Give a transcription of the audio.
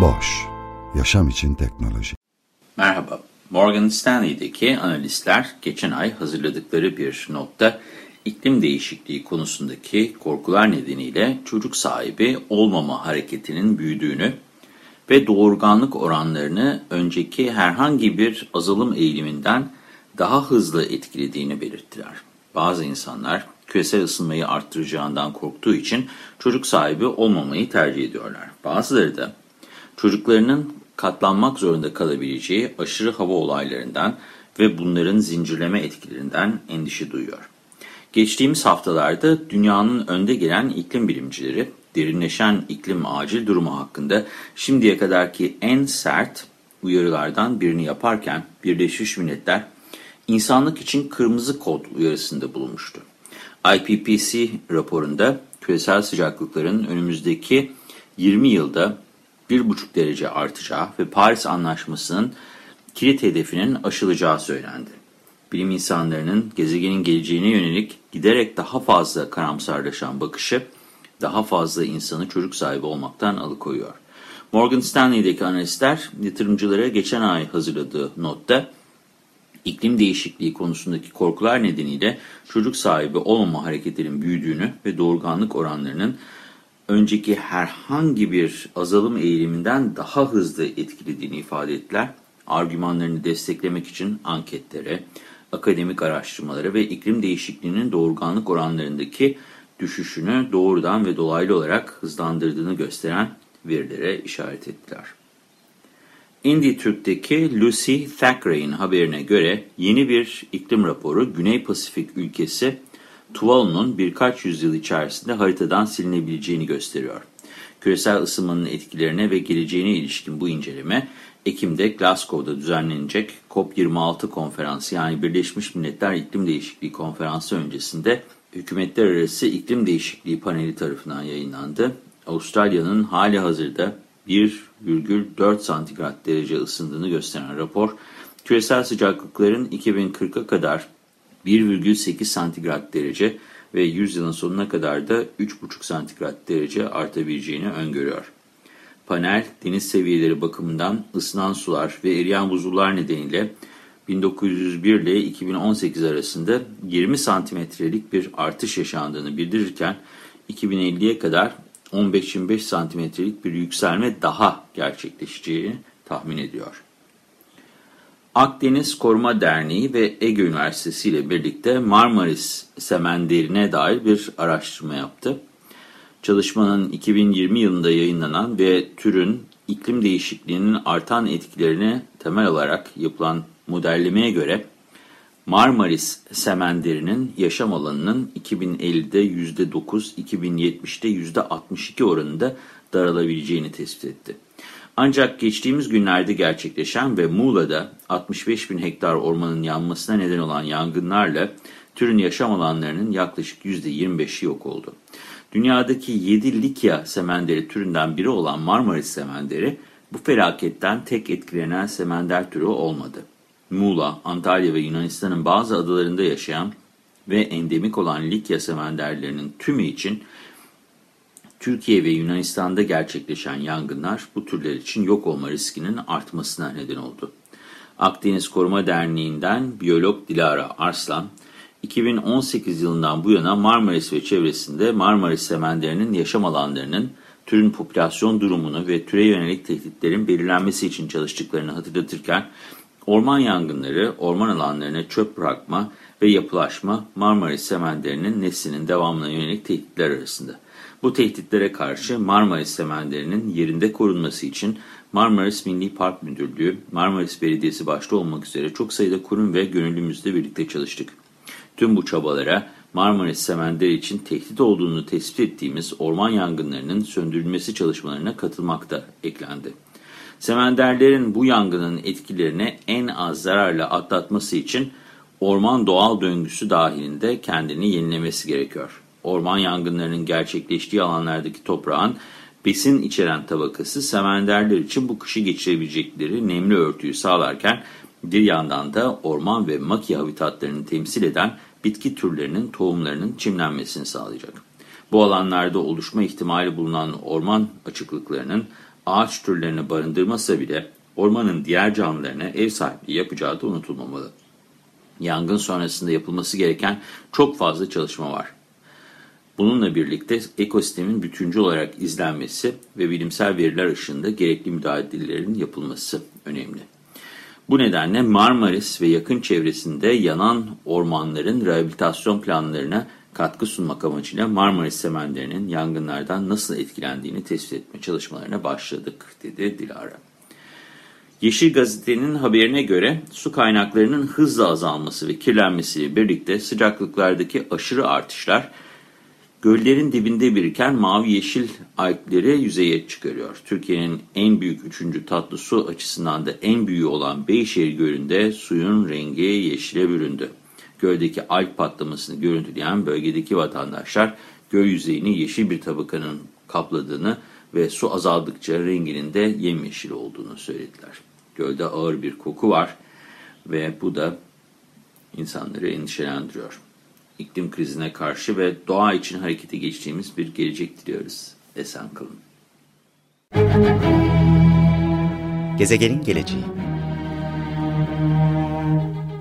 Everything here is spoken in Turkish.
Boş, yaşam için teknoloji. Merhaba, Morgan Stanley'deki analistler geçen ay hazırladıkları bir notta iklim değişikliği konusundaki korkular nedeniyle çocuk sahibi olmama hareketinin büyüdüğünü ve doğurganlık oranlarını önceki herhangi bir azalım eğiliminden daha hızlı etkilediğini belirttiler. Bazı insanlar küresel ısınmayı arttıracağından korktuğu için çocuk sahibi olmamayı tercih ediyorlar. Bazıları da çocuklarının katlanmak zorunda kalabileceği aşırı hava olaylarından ve bunların zincirleme etkilerinden endişe duyuyor. Geçtiğimiz haftalarda dünyanın önde gelen iklim bilimcileri derinleşen iklim acil durumu hakkında şimdiye kadarki en sert uyarılardan birini yaparken Birleşmiş Milletler insanlık için kırmızı kod uyarısında bulunmuştu. IPCC raporunda küresel sıcaklıkların önümüzdeki 20 yılda 1,5 derece artacağı ve Paris Anlaşması'nın kilit hedefinin aşılacağı söylendi. Bilim insanlarının gezegenin geleceğine yönelik giderek daha fazla karamsarlaşan bakışı, daha fazla insanı çocuk sahibi olmaktan alıkoyuyor. Morgan Stanley'deki analistler yatırımcılara geçen ay hazırladığı notta iklim değişikliği konusundaki korkular nedeniyle çocuk sahibi olmama hareketinin büyüdüğünü ve doğurganlık oranlarının önceki herhangi bir azalım eğiliminden daha hızlı etkilediğini ifade ettiler. Argümanlarını desteklemek için anketlere, akademik araştırmalara ve iklim değişikliğinin doğurganlık oranlarındaki düşüşünü doğrudan ve dolaylı olarak hızlandırdığını gösteren verilere işaret ettiler. Indie Lucy Thackeray'in haberine göre yeni bir iklim raporu Güney Pasifik ülkesi Tuvalu'nun birkaç yüzyıl içerisinde haritadan silinebileceğini gösteriyor. Küresel ısınmanın etkilerine ve geleceğine ilişkin bu inceleme, Ekim'de Glasgow'da düzenlenecek COP26 konferansı yani Birleşmiş Milletler İklim Değişikliği Konferansı öncesinde Hükümetler Arası İklim Değişikliği Paneli tarafından yayınlandı. Avustralya'nın hali hazırda 1,4 santigrat derece ısındığını gösteren rapor, küresel sıcaklıkların 2040'a kadar 1,8 santigrat derece ve 100 yılın sonuna kadar da 3,5 santigrat derece artabileceğini öngörüyor. Panel, deniz seviyeleri bakımından ısınan sular ve eriyen buzullar nedeniyle 1901 ile 2018 arasında 20 santimetrelik bir artış yaşandığını bildirirken 2050'ye kadar 15-25 santimetrelik bir yükselme daha gerçekleşeceğini tahmin ediyor. Akdeniz Koruma Derneği ve Ege Üniversitesi ile birlikte Marmaris semenderine dair bir araştırma yaptı. Çalışmanın 2020 yılında yayınlanan ve türün iklim değişikliğinin artan etkilerini temel alarak yapılan modellemeye göre Marmaris semenderinin yaşam alanının 2050'de %9, 2070'de %62 oranında daralabileceğini tespit etti. Ancak geçtiğimiz günlerde gerçekleşen ve Muğla'da 65 bin hektar ormanın yanmasına neden olan yangınlarla türün yaşam alanlarının yaklaşık %25'i yok oldu. Dünyadaki 7 Likya semenderi türünden biri olan Marmaris semenderi bu felaketten tek etkilenen semender türü olmadı. Muğla, Antalya ve Yunanistan'ın bazı adalarında yaşayan ve endemik olan Likya semenderlerinin tümü için Türkiye ve Yunanistan'da gerçekleşen yangınlar bu türler için yok olma riskinin artmasına neden oldu. Akdeniz Koruma Derneği'nden biyolog Dilara Arslan, 2018 yılından bu yana Marmaris ve çevresinde Marmaris semenderinin yaşam alanlarının türün popülasyon durumunu ve türe yönelik tehditlerin belirlenmesi için çalıştıklarını hatırlatırken, orman yangınları, orman alanlarına çöp bırakma ve yapılaşma Marmaris semenderinin neslinin devamına yönelik tehditler arasında. Bu tehditlere karşı Marmaris semenderinin yerinde korunması için Marmaris Milli Park Müdürlüğü, Marmaris Belediyesi başta olmak üzere çok sayıda kurum ve gönüllümüzle birlikte çalıştık. Tüm bu çabalara Marmaris semenleri için tehdit olduğunu tespit ettiğimiz orman yangınlarının söndürülmesi çalışmalarına katılmak da eklendi. Semenderlerin bu yangının etkilerini en az zararla atlatması için orman doğal döngüsü dahilinde kendini yenilemesi gerekiyor. Orman yangınlarının gerçekleştiği alanlardaki toprağın besin içeren tabakası semenderler için bu kışı geçirebilecekleri nemli örtüyü sağlarken bir yandan da orman ve maki habitatlarını temsil eden bitki türlerinin tohumlarının çimlenmesini sağlayacak. Bu alanlarda oluşma ihtimali bulunan orman açıklıklarının ağaç türlerini barındırmasa bile ormanın diğer canlılarına ev sahipliği yapacağı da unutulmamalı. Yangın sonrasında yapılması gereken çok fazla çalışma var. Bununla birlikte ekosistemin bütüncül olarak izlenmesi ve bilimsel veriler ışığında gerekli müdahalelerin yapılması önemli. Bu nedenle Marmaris ve yakın çevresinde yanan ormanların rehabilitasyon planlarına katkı sunmak amacıyla Marmaris semenlerinin yangınlardan nasıl etkilendiğini tespit etme çalışmalarına başladık, dedi Dilara. Yeşil Gazete'nin haberine göre su kaynaklarının hızla azalması ve kirlenmesiyle birlikte sıcaklıklardaki aşırı artışlar göllerin dibinde biriken mavi yeşil algleri yüzeye çıkarıyor. Türkiye'nin en büyük üçüncü tatlı su açısından da en büyüğü olan Beyşehir Gölü'nde suyun rengi yeşile büründü. Göldeki alg patlamasını görüntüleyen bölgedeki vatandaşlar göl yüzeyini yeşil bir tabakanın kapladığını ve su azaldıkça renginin de yemyeşil olduğunu söylediler. Gölde ağır bir koku var ve bu da insanları endişelendiriyor. İklim krizine karşı ve doğa için harekete geçtiğimiz bir gelecek diliyoruz. Esen kalın. Gezegenin geleceği